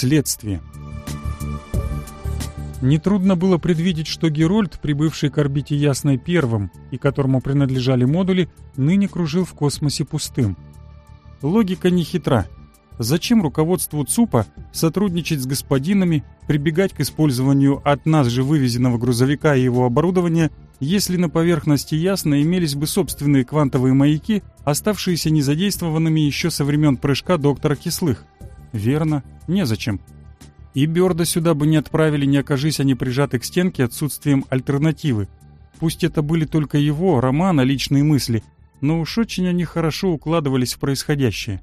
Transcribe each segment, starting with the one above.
следствие. Нетрудно было предвидеть, что Герольд, прибывший к орбите Ясной первым и которому принадлежали модули, ныне кружил в космосе пустым. Логика не хитра. Зачем руководству ЦУПа сотрудничать с господинами, прибегать к использованию от нас же вывезенного грузовика и его оборудования, если на поверхности ясно имелись бы собственные квантовые маяки, оставшиеся незадействованными еще со времен прыжка доктора Кислых? Верно, незачем. И Бёрда сюда бы не отправили, не окажись они прижаты к стенке отсутствием альтернативы. Пусть это были только его, романа, личные мысли, но уж очень они хорошо укладывались в происходящее.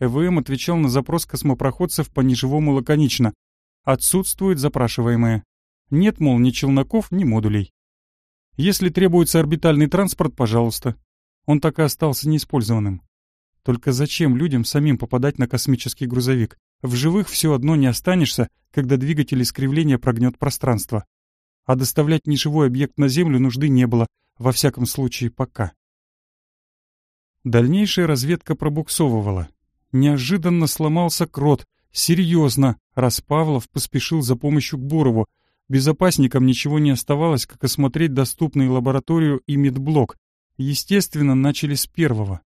ЭВМ эм отвечал на запрос космопроходцев по неживому лаконично. Отсутствует запрашиваемое. Нет, мол, ни челноков, ни модулей. Если требуется орбитальный транспорт, пожалуйста. Он так и остался неиспользованным. Только зачем людям самим попадать на космический грузовик? В живых все одно не останешься, когда двигатель искривления прогнет пространство. А доставлять неживой объект на Землю нужды не было, во всяком случае пока. Дальнейшая разведка пробуксовывала. Неожиданно сломался крот. Серьезно, раз Павлов поспешил за помощью к Бурову. Безопасникам ничего не оставалось, как осмотреть доступные лабораторию и медблок. Естественно, начали с первого.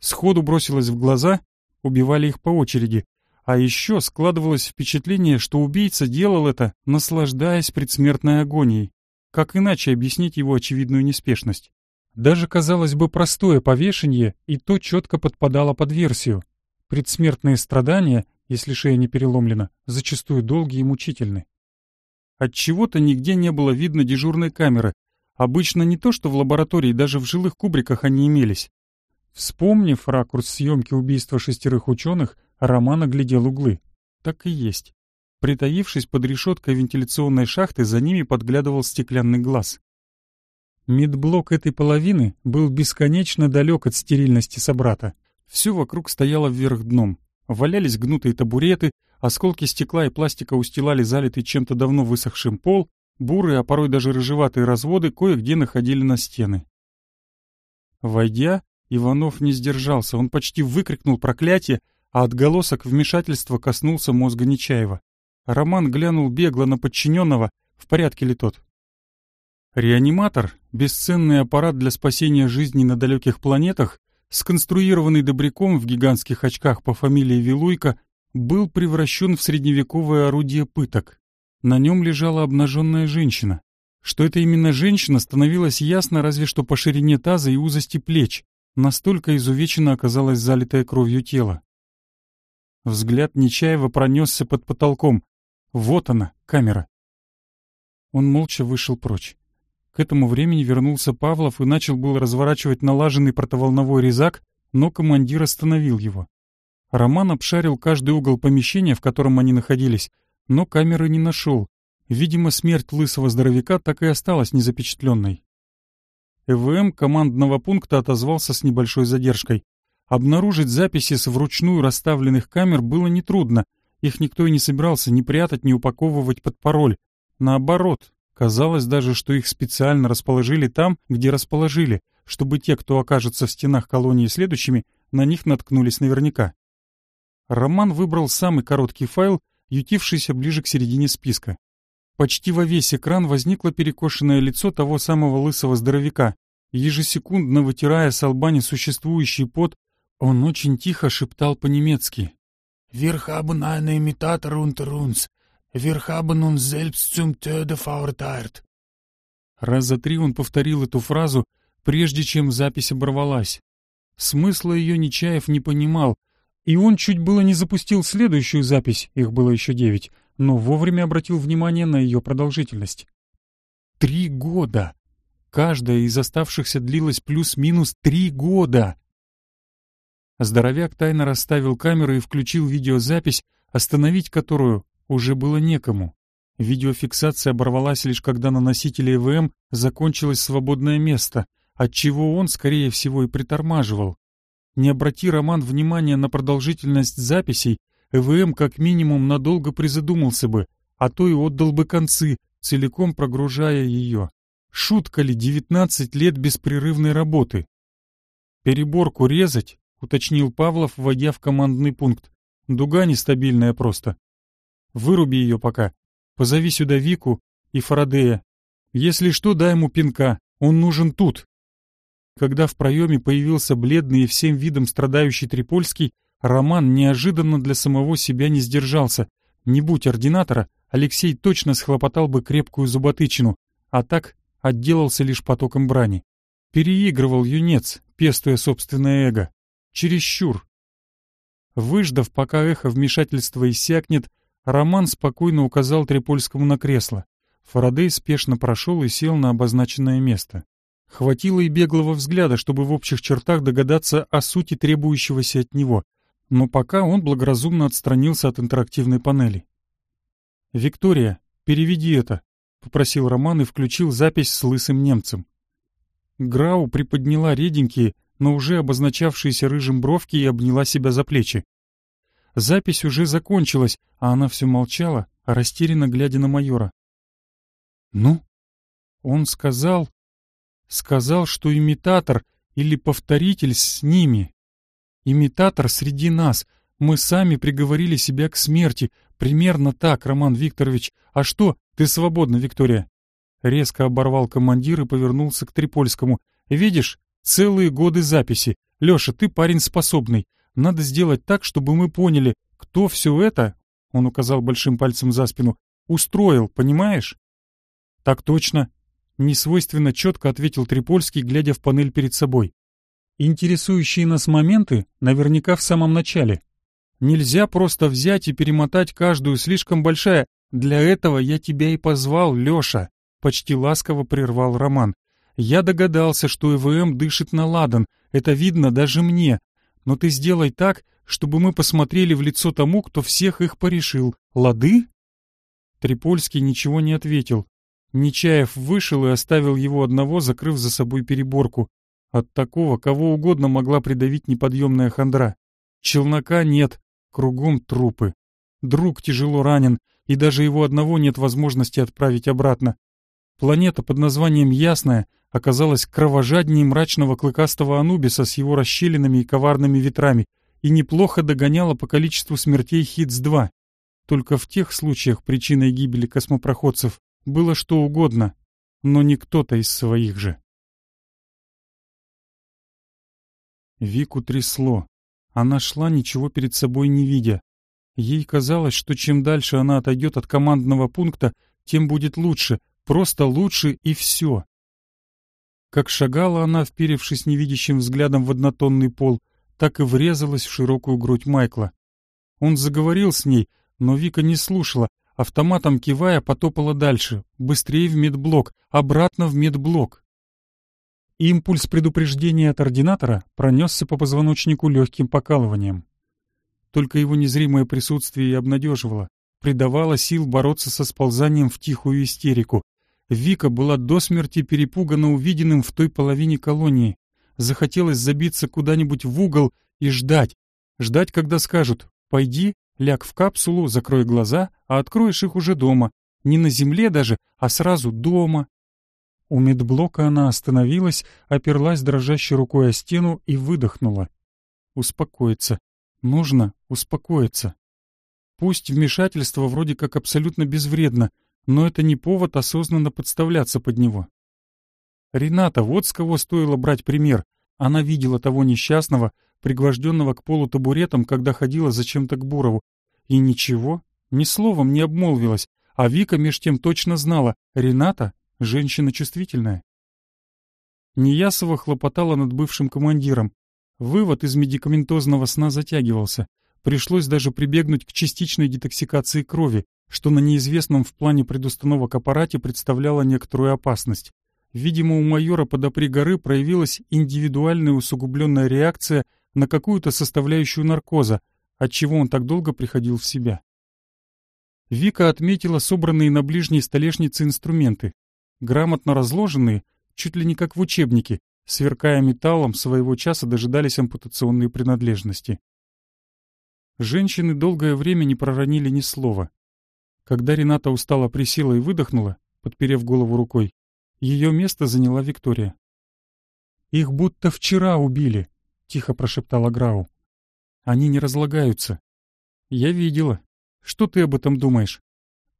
Сходу бросилось в глаза, убивали их по очереди. А еще складывалось впечатление, что убийца делал это, наслаждаясь предсмертной агонией. Как иначе объяснить его очевидную неспешность? Даже, казалось бы, простое повешение и то четко подпадало под версию. Предсмертные страдания, если шея не переломлена, зачастую долгие и мучительны. Отчего-то нигде не было видно дежурной камеры. Обычно не то, что в лаборатории, даже в жилых кубриках они имелись. Вспомнив ракурс съемки убийства шестерых ученых, Роман оглядел углы. Так и есть. Притаившись под решеткой вентиляционной шахты, за ними подглядывал стеклянный глаз. Медблок этой половины был бесконечно далек от стерильности собрата. Все вокруг стояло вверх дном. Валялись гнутые табуреты, осколки стекла и пластика устилали залитый чем-то давно высохшим пол, бурые, а порой даже рыжеватые разводы кое-где находили на стены. Войдя, Иванов не сдержался, он почти выкрикнул проклятие, а отголосок вмешательства коснулся мозга Нечаева. Роман глянул бегло на подчиненного, в порядке ли тот. Реаниматор — бесценный аппарат для спасения жизни на далеких планетах, сконструированный добряком в гигантских очках по фамилии Вилуйко, был превращен в средневековое орудие пыток. На нем лежала обнаженная женщина. Что это именно женщина, становилось ясно разве что по ширине таза и узости плеч. Настолько изувечено оказалось залитое кровью тело. Взгляд Нечаева пронесся под потолком. Вот она, камера. Он молча вышел прочь. К этому времени вернулся Павлов и начал был разворачивать налаженный протоволновой резак, но командир остановил его. Роман обшарил каждый угол помещения, в котором они находились, но камеры не нашел. Видимо, смерть лысого здоровяка так и осталась незапечатленной. ЭВМ командного пункта отозвался с небольшой задержкой. Обнаружить записи с вручную расставленных камер было нетрудно. Их никто и не собирался ни прятать, ни упаковывать под пароль. Наоборот, казалось даже, что их специально расположили там, где расположили, чтобы те, кто окажется в стенах колонии следующими, на них наткнулись наверняка. Роман выбрал самый короткий файл, ютившийся ближе к середине списка. Почти во весь экран возникло перекошенное лицо того самого лысого здоровяка. Ежесекундно вытирая с лба несуществующий пот, он очень тихо шептал по-немецки. «Верхабен eine Imitator unter uns. Wir haben uns selbst. Раз за три он повторил эту фразу, прежде чем запись оборвалась. Смысла ее Нечаев не понимал, и он чуть было не запустил следующую запись, их было еще девять — но вовремя обратил внимание на ее продолжительность. Три года! Каждая из оставшихся длилась плюс-минус три года! Здоровяк тайно расставил камеры и включил видеозапись, остановить которую уже было некому. Видеофиксация оборвалась лишь когда на носителе ЭВМ закончилось свободное место, отчего он, скорее всего, и притормаживал. Не обрати Роман внимания на продолжительность записей, ЭВМ как минимум надолго призадумался бы, а то и отдал бы концы, целиком прогружая ее. Шутка ли 19 лет беспрерывной работы? «Переборку резать?» — уточнил Павлов, вводя в командный пункт. «Дуга нестабильная просто. Выруби ее пока. Позови сюда Вику и Фарадея. Если что, дай ему пинка. Он нужен тут». Когда в проеме появился бледный и всем видом страдающий Трипольский, Роман неожиданно для самого себя не сдержался. Не будь ординатора, Алексей точно схлопотал бы крепкую зуботычину, а так отделался лишь потоком брани. Переигрывал юнец, пестуя собственное эго. Чересчур. Выждав, пока эхо вмешательства иссякнет, Роман спокойно указал Трипольскому на кресло. Фарадей спешно прошел и сел на обозначенное место. Хватило и беглого взгляда, чтобы в общих чертах догадаться о сути требующегося от него — но пока он благоразумно отстранился от интерактивной панели. «Виктория, переведи это», — попросил Роман и включил запись с лысым немцем. Грау приподняла реденькие, но уже обозначавшиеся рыжим бровки и обняла себя за плечи. Запись уже закончилась, а она все молчала, растерянно глядя на майора. «Ну?» Он сказал... Сказал, что имитатор или повторитель с ними, Имитатор среди нас. Мы сами приговорили себя к смерти. Примерно так, Роман Викторович. А что? Ты свободна, Виктория. Резко оборвал командир и повернулся к Трипольскому. Видишь, целые годы записи. Лёша, ты парень способный. Надо сделать так, чтобы мы поняли, кто все это, он указал большим пальцем за спину, устроил, понимаешь? Так точно. Несвойственно четко ответил Трипольский, глядя в панель перед собой. Интересующие нас моменты наверняка в самом начале. Нельзя просто взять и перемотать каждую, слишком большая. Для этого я тебя и позвал, Лёша. Почти ласково прервал Роман. Я догадался, что ЭВМ дышит на ладан. Это видно даже мне. Но ты сделай так, чтобы мы посмотрели в лицо тому, кто всех их порешил. Лады?» Трипольский ничего не ответил. Нечаев вышел и оставил его одного, закрыв за собой переборку. От такого кого угодно могла придавить неподъемная хандра. Челнока нет, кругом трупы. Друг тяжело ранен, и даже его одного нет возможности отправить обратно. Планета под названием Ясная оказалась кровожаднее мрачного клыкастого Анубиса с его расщелинами и коварными ветрами и неплохо догоняла по количеству смертей Хитс-2. Только в тех случаях причиной гибели космопроходцев было что угодно, но не кто-то из своих же. Вику трясло. Она шла, ничего перед собой не видя. Ей казалось, что чем дальше она отойдет от командного пункта, тем будет лучше, просто лучше и все. Как шагала она, вперевшись невидящим взглядом в однотонный пол, так и врезалась в широкую грудь Майкла. Он заговорил с ней, но Вика не слушала, автоматом кивая потопала дальше, быстрее в медблок, обратно в медблок. Импульс предупреждения от ординатора пронесся по позвоночнику легким покалыванием. Только его незримое присутствие и обнадеживало, придавало сил бороться со сползанием в тихую истерику. Вика была до смерти перепугана увиденным в той половине колонии. Захотелось забиться куда-нибудь в угол и ждать. Ждать, когда скажут «пойди, ляг в капсулу, закрой глаза, а откроешь их уже дома. Не на земле даже, а сразу дома». У медблока она остановилась, оперлась дрожащей рукой о стену и выдохнула. Успокоиться. Нужно успокоиться. Пусть вмешательство вроде как абсолютно безвредно, но это не повод осознанно подставляться под него. Рената, вот с кого стоило брать пример. Она видела того несчастного, пригвожденного к полу табуретом, когда ходила зачем-то к Бурову. И ничего, ни словом не обмолвилась. А Вика меж тем точно знала, Рената Женщина чувствительная. Неясова хлопотала над бывшим командиром. Вывод из медикаментозного сна затягивался. Пришлось даже прибегнуть к частичной детоксикации крови, что на неизвестном в плане предустановок аппарате представляло некоторую опасность. Видимо, у майора подопри горы проявилась индивидуальная усугубленная реакция на какую-то составляющую наркоза, отчего он так долго приходил в себя. Вика отметила собранные на ближней столешнице инструменты грамотно разложенные, чуть ли не как в учебнике, сверкая металлом, своего часа дожидались ампутационные принадлежности. Женщины долгое время не проронили ни слова. Когда Рената устала присела и выдохнула, подперев голову рукой, ее место заняла Виктория. «Их будто вчера убили», — тихо прошептала Грау. «Они не разлагаются». «Я видела. Что ты об этом думаешь?»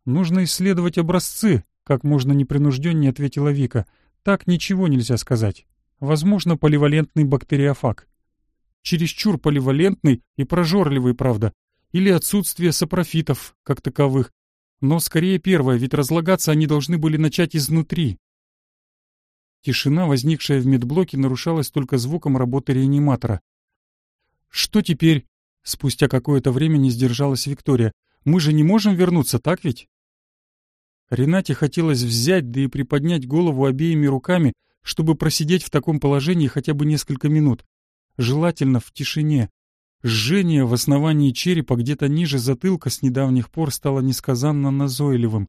«Нужно исследовать образцы, как можно непринужденнее ответила Вика. Так ничего нельзя сказать. Возможно, поливалентный бактериофаг. Чересчур поливалентный и прожорливый, правда. Или отсутствие сапрофитов, как таковых. Но скорее первое, ведь разлагаться они должны были начать изнутри. Тишина, возникшая в медблоке, нарушалась только звуком работы реаниматора. «Что теперь?» Спустя какое-то время не сдержалась Виктория. «Мы же не можем вернуться, так ведь?» Ренате хотелось взять, да и приподнять голову обеими руками, чтобы просидеть в таком положении хотя бы несколько минут. Желательно в тишине. Жжение в основании черепа где-то ниже затылка с недавних пор стало несказанно назойливым.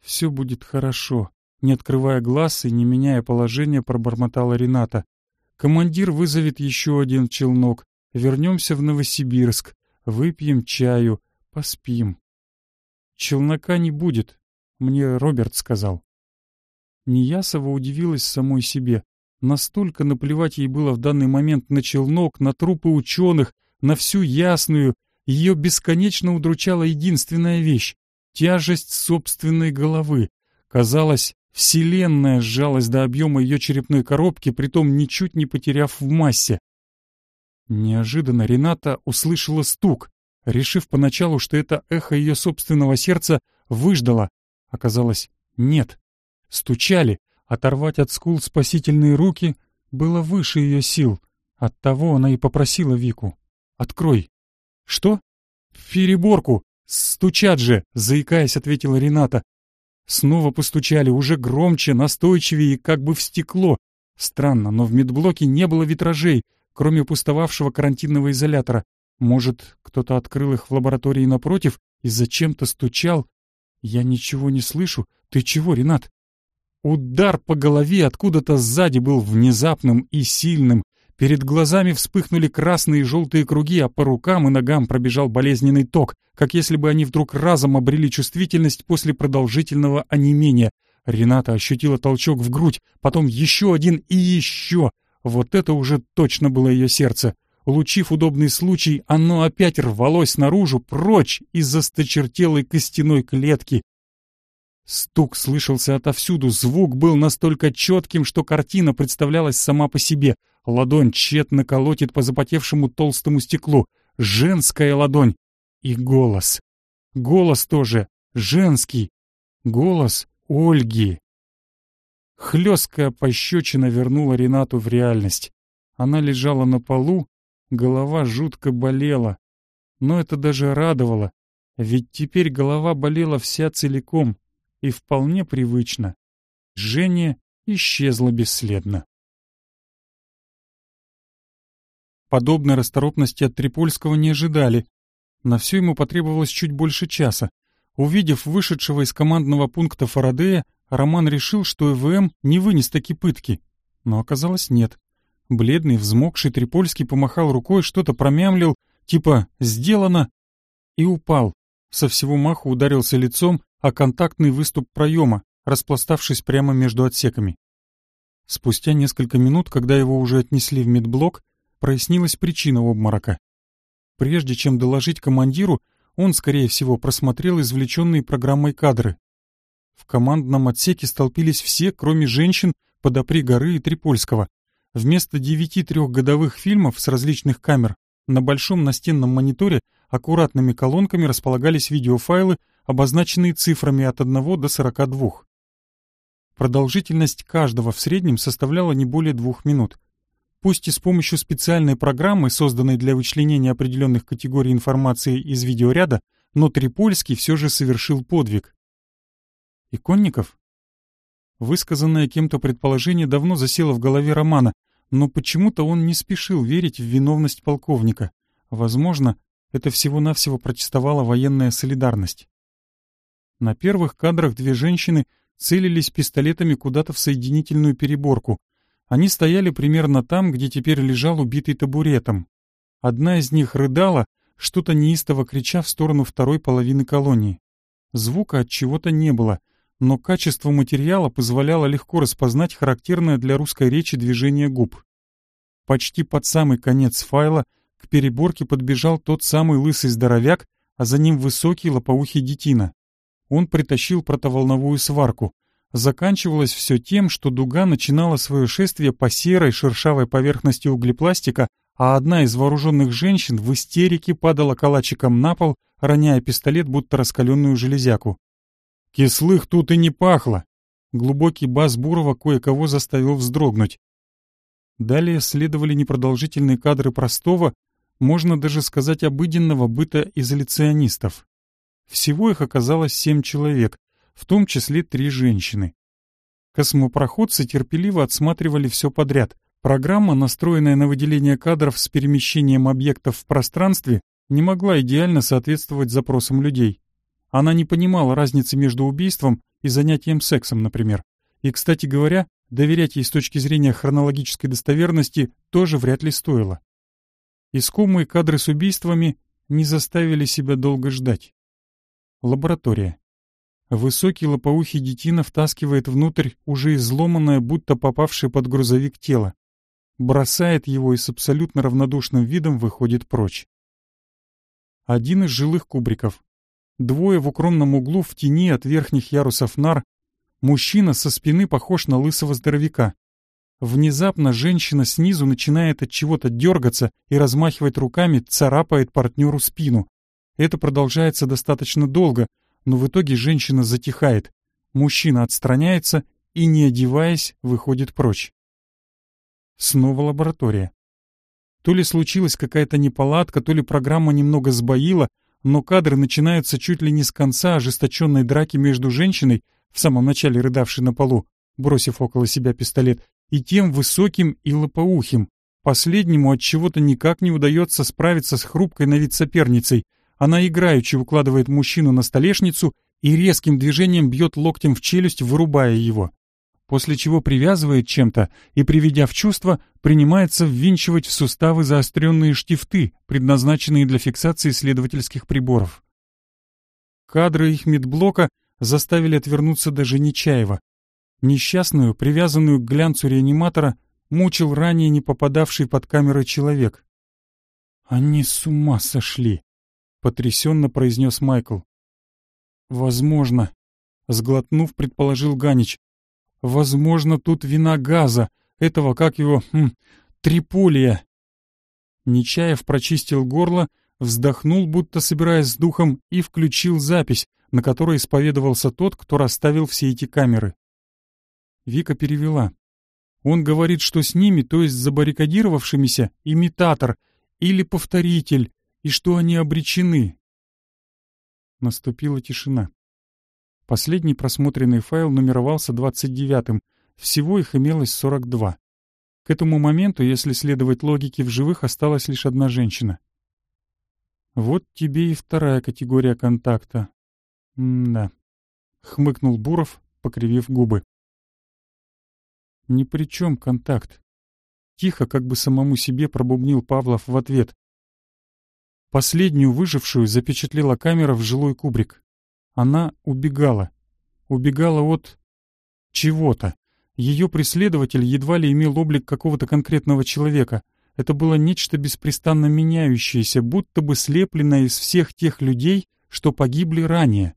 «Все будет хорошо», — не открывая глаз и не меняя положения, пробормотала Рената. «Командир вызовет еще один челнок. Вернемся в Новосибирск. Выпьем чаю. Поспим». Челнока не будет, мне Роберт сказал. Неясова удивилась самой себе. Настолько наплевать ей было в данный момент на челнок, на трупы ученых, на всю ясную. Ее бесконечно удручала единственная вещь — тяжесть собственной головы. Казалось, вселенная сжалась до объема ее черепной коробки, притом ничуть не потеряв в массе. Неожиданно Рената услышала стук, решив поначалу, что это эхо ее собственного сердца выждало, Оказалось, нет. Стучали, оторвать от скул спасительные руки было выше ее сил. Оттого она и попросила Вику. «Открой». «Что?» «В переборку! Стучат же!» — заикаясь, ответила Рената. Снова постучали, уже громче, настойчивее как бы в стекло. Странно, но в медблоке не было витражей, кроме пустовавшего карантинного изолятора. Может, кто-то открыл их в лаборатории напротив и зачем-то стучал, я ничего не слышу. Ты чего, Ренат? Удар по голове откуда-то сзади был внезапным и сильным. Перед глазами вспыхнули красные и желтые круги, а по рукам и ногам пробежал болезненный ток, как если бы они вдруг разом обрели чувствительность после продолжительного онемения. Рената ощутила толчок в грудь, потом еще один и еще. Вот это уже точно было ее сердце. Улучив удобный случай, оно опять рвалось наружу, прочь из засточертелой костяной клетки. Стук слышался отовсюду, звук был настолько четким, что картина представлялась сама по себе. Ладонь тщетно колотит по запотевшему толстому стеклу. Женская ладонь. И голос. Голос тоже. Женский. Голос Ольги. Хлесткая пощечина вернула Ренату в реальность. Она лежала на полу, Голова жутко болела. Но это даже радовало, ведь теперь голова болела вся целиком и вполне привычно. Женя исчезла бесследно. Подобной расторопности от Трипольского не ожидали. На все ему потребовалось чуть больше часа. Увидев вышедшего из командного пункта Фарадея, Роман решил, что ЭВМ не вынес таки пытки. Но оказалось нет. Бледный, взмокший, Трипольский помахал рукой, что-то промямлил, типа «сделано», и упал. Со всего маху ударился лицом о контактный выступ проема, распластавшись прямо между отсеками. Спустя несколько минут, когда его уже отнесли в медблок, прояснилась причина обморока. Прежде чем доложить командиру, он, скорее всего, просмотрел извлеченные программой кадры. В командном отсеке столпились все, кроме женщин, подопри горы и Трипольского — Вместо девяти трехгодовых фильмов с различных камер на большом настенном мониторе аккуратными колонками располагались видеофайлы, обозначенные цифрами от 1 до 42. Продолжительность каждого в среднем составляла не более двух минут. Пусть и с помощью специальной программы, созданной для вычленения определенных категорий информации из видеоряда, но Трипольский все же совершил подвиг. Иконников Высказанное кем-то предположение давно засело в голове Романа, но почему-то он не спешил верить в виновность полковника. Возможно, это всего-навсего протестовала военная солидарность. На первых кадрах две женщины целились пистолетами куда-то в соединительную переборку. Они стояли примерно там, где теперь лежал убитый табуретом. Одна из них рыдала, что-то неистово крича в сторону второй половины колонии. Звука от чего-то не было, но качество материала позволяло легко распознать характерное для русской речи движение губ. Почти под самый конец файла к переборке подбежал тот самый лысый здоровяк, а за ним высокий лопоухий детина. Он притащил протоволновую сварку. Заканчивалось все тем, что дуга начинала свое шествие по серой шершавой поверхности углепластика, а одна из вооруженных женщин в истерике падала калачиком на пол, роняя пистолет, будто раскаленную железяку. Кислых тут и не пахло. Глубокий бас Бурова кое-кого заставил вздрогнуть. Далее следовали непродолжительные кадры простого, можно даже сказать обыденного быта изоляционистов. Всего их оказалось семь человек, в том числе три женщины. Космопроходцы терпеливо отсматривали все подряд. Программа, настроенная на выделение кадров с перемещением объектов в пространстве, не могла идеально соответствовать запросам людей. Она не понимала разницы между убийством и занятием сексом, например. И, кстати говоря, доверять ей с точки зрения хронологической достоверности тоже вряд ли стоило. Искомые кадры с убийствами не заставили себя долго ждать. Лаборатория. Высокий лопоухий детина втаскивает внутрь уже изломанное, будто попавшее под грузовик тело. Бросает его и с абсолютно равнодушным видом выходит прочь. Один из жилых кубриков. Двое в укромном углу в тени от верхних ярусов нар. Мужчина со спины похож на лысого здоровяка. Внезапно женщина снизу начинает от чего-то дергаться и размахивать руками, царапает партнеру спину. Это продолжается достаточно долго, но в итоге женщина затихает. Мужчина отстраняется и, не одеваясь, выходит прочь. Снова лаборатория. То ли случилась какая-то неполадка, то ли программа немного сбоила, но кадры начинаются чуть ли не с конца ожесточенной драки между женщиной, в самом начале рыдавшей на полу, бросив около себя пистолет, и тем высоким и лопоухим. Последнему от чего-то никак не удается справиться с хрупкой на вид соперницей. Она играючи выкладывает мужчину на столешницу и резким движением бьет локтем в челюсть, вырубая его после чего привязывает чем-то и, приведя в чувство, принимается ввинчивать в суставы заостренные штифты, предназначенные для фиксации следовательских приборов. Кадры их медблока заставили отвернуться даже Нечаева. Несчастную, привязанную к глянцу реаниматора, мучил ранее не попадавший под камеры человек. «Они с ума сошли!» — потрясенно произнес Майкл. «Возможно», — сглотнув, предположил Ганич. Возможно, тут вина газа, этого, как его, хм, триполия. Нечаев прочистил горло, вздохнул, будто собираясь с духом, и включил запись, на которой исповедовался тот, кто расставил все эти камеры. Вика перевела. Он говорит, что с ними, то есть забаррикадировавшимися, имитатор или повторитель, и что они обречены. Наступила тишина. Последний просмотренный файл нумеровался 29-м, всего их имелось 42. К этому моменту, если следовать логике, в живых осталась лишь одна женщина. «Вот тебе и вторая категория контакта». «М-да», — хмыкнул Буров, покривив губы. «Ни при чем контакт». Тихо, как бы самому себе, пробубнил Павлов в ответ. Последнюю выжившую запечатлела камера в жилой кубрик. Она убегала. Убегала от... чего-то. Ее преследователь едва ли имел облик какого-то конкретного человека. Это было нечто беспрестанно меняющееся, будто бы слепленное из всех тех людей, что погибли ранее.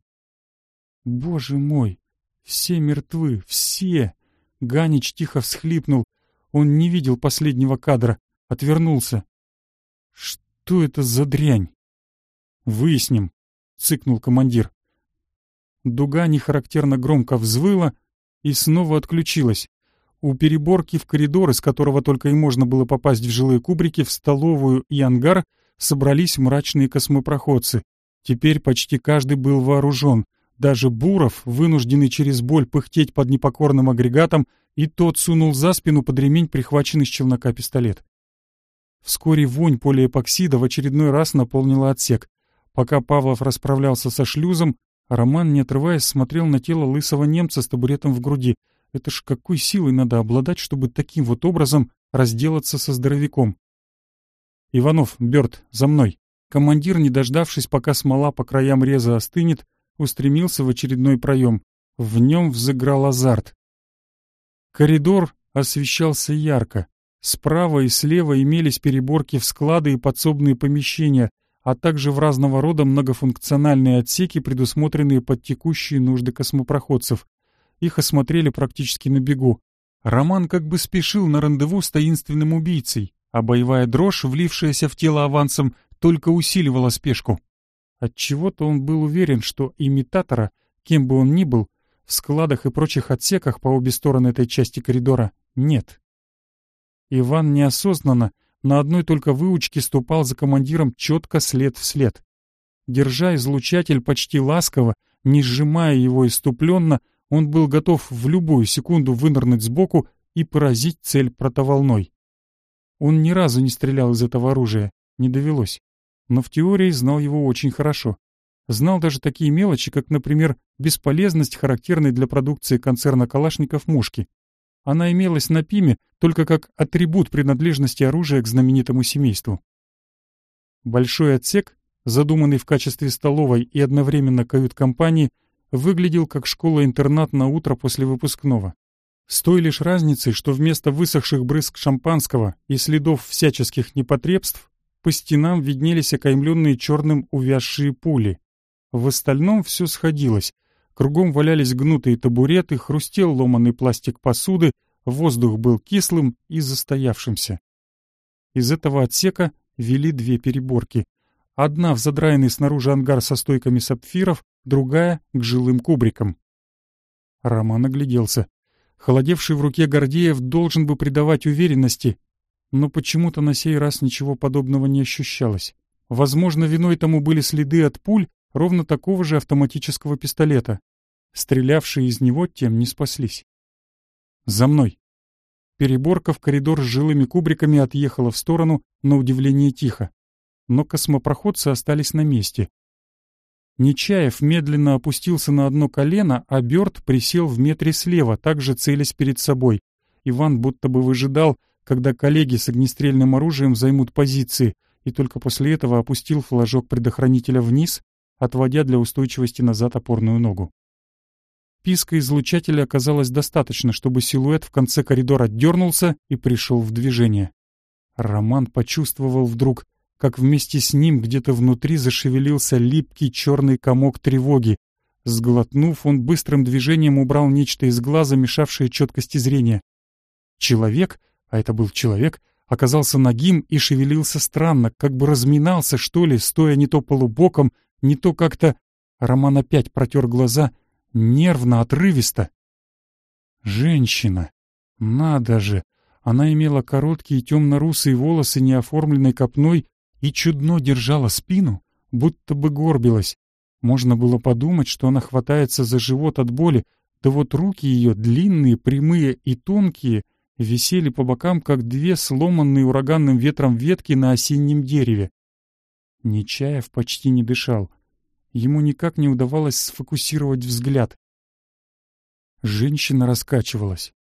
«Боже мой! Все мертвы! Все!» Ганич тихо всхлипнул. Он не видел последнего кадра. Отвернулся. «Что это за дрянь?» «Выясним», — цыкнул командир дуга нехарактерно громко взвыла и снова отключилась. У переборки в коридор, из которого только и можно было попасть в жилые кубрики, в столовую и ангар собрались мрачные космопроходцы. Теперь почти каждый был вооружен. Даже Буров, вынужденный через боль пыхтеть под непокорным агрегатом, и тот сунул за спину под ремень прихваченный с челнока пистолет. Вскоре вонь полиэпоксида в очередной раз наполнила отсек. Пока Павлов расправлялся со шлюзом, Роман, не отрываясь, смотрел на тело лысого немца с табуретом в груди. Это ж какой силой надо обладать, чтобы таким вот образом разделаться со здоровяком? «Иванов, Бёрд, за мной!» Командир, не дождавшись, пока смола по краям реза остынет, устремился в очередной проем. В нем взыграл азарт. Коридор освещался ярко. Справа и слева имелись переборки в склады и подсобные помещения, а также в разного рода многофункциональные отсеки, предусмотренные под текущие нужды космопроходцев. Их осмотрели практически на бегу. Роман как бы спешил на рандеву с таинственным убийцей, а боевая дрожь, влившаяся в тело авансом, только усиливала спешку. Отчего-то он был уверен, что имитатора, кем бы он ни был, в складах и прочих отсеках по обе стороны этой части коридора нет. Иван неосознанно на одной только выучке ступал за командиром четко след в след. Держа излучатель почти ласково, не сжимая его иступленно, он был готов в любую секунду вынырнуть сбоку и поразить цель протоволной. Он ни разу не стрелял из этого оружия, не довелось. Но в теории знал его очень хорошо. Знал даже такие мелочи, как, например, бесполезность характерной для продукции концерна калашников мушки. Она имелась на Пиме только как атрибут принадлежности оружия к знаменитому семейству. Большой отсек, задуманный в качестве столовой и одновременно кают-компании, выглядел как школа-интернат на утро после выпускного. С той лишь разницей, что вместо высохших брызг шампанского и следов всяческих непотребств по стенам виднелись окаймленные черным увязшие пули. В остальном все сходилось, Кругом валялись гнутые табуреты, хрустел ломанный пластик посуды, воздух был кислым и застоявшимся. Из этого отсека вели две переборки. Одна в задраенный снаружи ангар со стойками сапфиров, другая — к жилым кубрикам. Роман огляделся. Холодевший в руке Гордеев должен бы придавать уверенности, но почему-то на сей раз ничего подобного не ощущалось. Возможно, виной тому были следы от пуль, ровно такого же автоматического пистолета. Стрелявшие из него тем не спаслись. «За мной!» Переборка в коридор с жилыми кубриками отъехала в сторону, на удивление тихо. Но космопроходцы остались на месте. Нечаев медленно опустился на одно колено, а Бёрд присел в метре слева, также целясь перед собой. Иван будто бы выжидал, когда коллеги с огнестрельным оружием займут позиции, и только после этого опустил флажок предохранителя вниз, отводя для устойчивости назад опорную ногу. Писка излучателя оказалось достаточно, чтобы силуэт в конце коридора дернулся и пришел в движение. Роман почувствовал вдруг, как вместе с ним где-то внутри зашевелился липкий черный комок тревоги. Сглотнув, он быстрым движением убрал нечто из глаза, мешавшее четкости зрения. Человек, а это был человек, оказался нагим и шевелился странно, как бы разминался, что ли, стоя не то полубоком, не то как-то... Роман опять протер глаза, нервно, отрывисто. Женщина. Надо же. Она имела короткие темно-русые волосы неоформленной копной и чудно держала спину, будто бы горбилась. Можно было подумать, что она хватается за живот от боли, да вот руки ее, длинные, прямые и тонкие, висели по бокам, как две сломанные ураганным ветром ветки на осеннем дереве. Нечаев почти не дышал. Ему никак не удавалось сфокусировать взгляд. Женщина раскачивалась.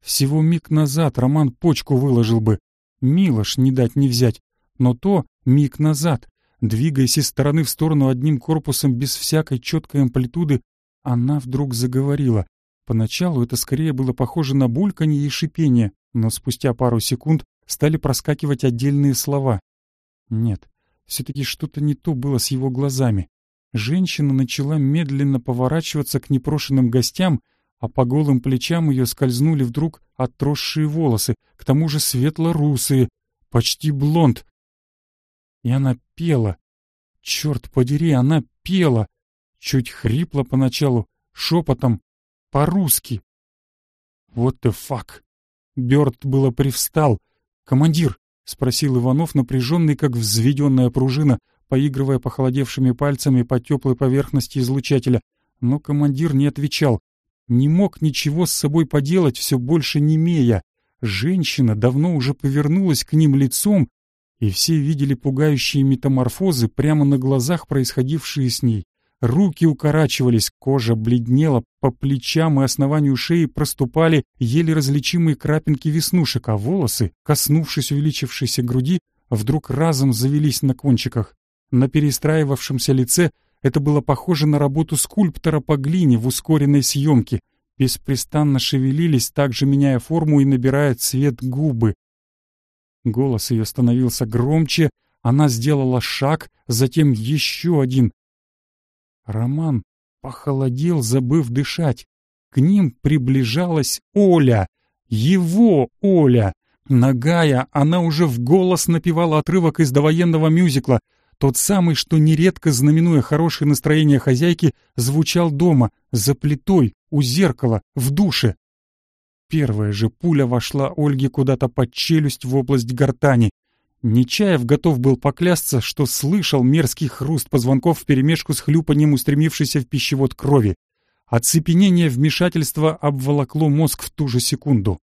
Всего миг назад Роман почку выложил бы. Милош не дать не взять. Но то миг назад, двигаясь из стороны в сторону одним корпусом без всякой четкой амплитуды, она вдруг заговорила. Поначалу это скорее было похоже на бульканье и шипение, но спустя пару секунд стали проскакивать отдельные слова. Нет, все-таки что-то не то было с его глазами. Женщина начала медленно поворачиваться к непрошенным гостям, а по голым плечам ее скользнули вдруг отросшие волосы, к тому же светло-русые, почти блонд. И она пела. Черт подери, она пела. Чуть хрипло поначалу, шепотом, по-русски. Вот the fuck? Бёрд было привстал. «Командир, — спросил Иванов, напряженный, как взведенная пружина, поигрывая похолодевшими пальцами по теплой поверхности излучателя. Но командир не отвечал. Не мог ничего с собой поделать, все больше не немея. Женщина давно уже повернулась к ним лицом, и все видели пугающие метаморфозы прямо на глазах, происходившие с ней руки укорачивались, кожа бледнела, по плечам и основанию шеи проступали еле различимые крапинки веснушек, а волосы, коснувшись увеличившейся груди, вдруг разом завелись на кончиках. На перестраивавшемся лице это было похоже на работу скульптора по глине в ускоренной съемке. Беспрестанно шевелились, также меняя форму и набирая цвет губы. Голос ее становился громче, она сделала шаг, затем еще один, Роман похолодел, забыв дышать. К ним приближалась Оля. Его Оля. Нагая, она уже в голос напевала отрывок из довоенного мюзикла. Тот самый, что нередко, знаменуя хорошее настроение хозяйки, звучал дома, за плитой, у зеркала, в душе. Первая же пуля вошла Ольге куда-то под челюсть в область гортани. Нечаев готов был поклясться, что слышал мерзкий хруст позвонков вперемешку с хлюпанием устремившейся в пищевод крови. Оцепенение вмешательства обволокло мозг в ту же секунду.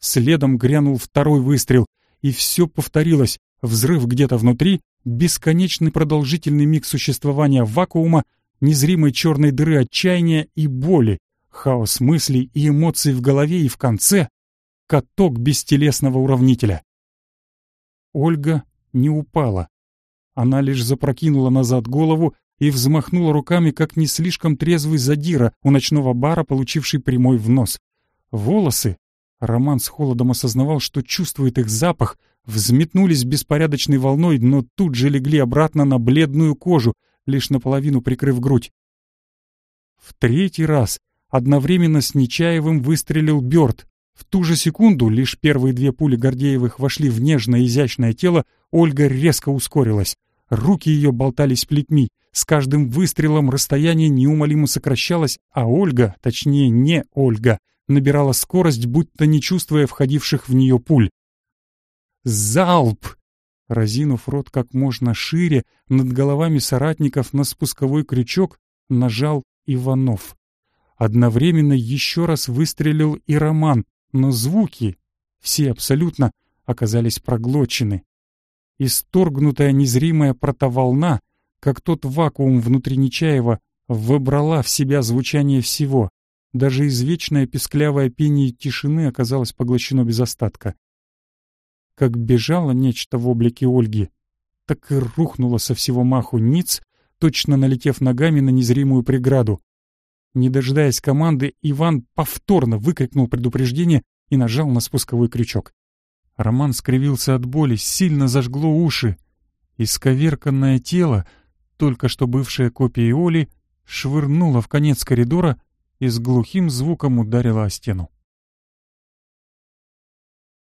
Следом грянул второй выстрел, и все повторилось. Взрыв где-то внутри, бесконечный продолжительный миг существования вакуума, незримой черной дыры отчаяния и боли, хаос мыслей и эмоций в голове и в конце — каток бестелесного уравнителя. Ольга не упала. Она лишь запрокинула назад голову и взмахнула руками, как не слишком трезвый задира у ночного бара, получивший прямой в нос. Волосы, Роман с холодом осознавал, что чувствует их запах, взметнулись беспорядочной волной, но тут же легли обратно на бледную кожу, лишь наполовину прикрыв грудь. В третий раз одновременно с Нечаевым выстрелил Бёрд. В ту же секунду, лишь первые две пули Гордеевых вошли в нежное изящное тело, Ольга резко ускорилась. Руки ее болтались плетьми. С каждым выстрелом расстояние неумолимо сокращалось, а Ольга, точнее не Ольга, набирала скорость, будто не чувствуя входивших в нее пуль. «Залп!» Разинув рот как можно шире, над головами соратников на спусковой крючок нажал Иванов. Одновременно еще раз выстрелил и Роман, но звуки, все абсолютно, оказались проглочены. Исторгнутая незримая протоволна, как тот вакуум внутри Нечаева, выбрала в себя звучание всего. Даже извечное песклявое пение тишины оказалось поглощено без остатка. Как бежало нечто в облике Ольги, так и рухнуло со всего маху ниц, точно налетев ногами на незримую преграду. Не дожидаясь команды, Иван повторно выкрикнул предупреждение и нажал на спусковой крючок. Роман скривился от боли, сильно зажгло уши. Исковерканное тело, только что бывшее копией Оли, швырнуло в конец коридора и с глухим звуком ударило о стену.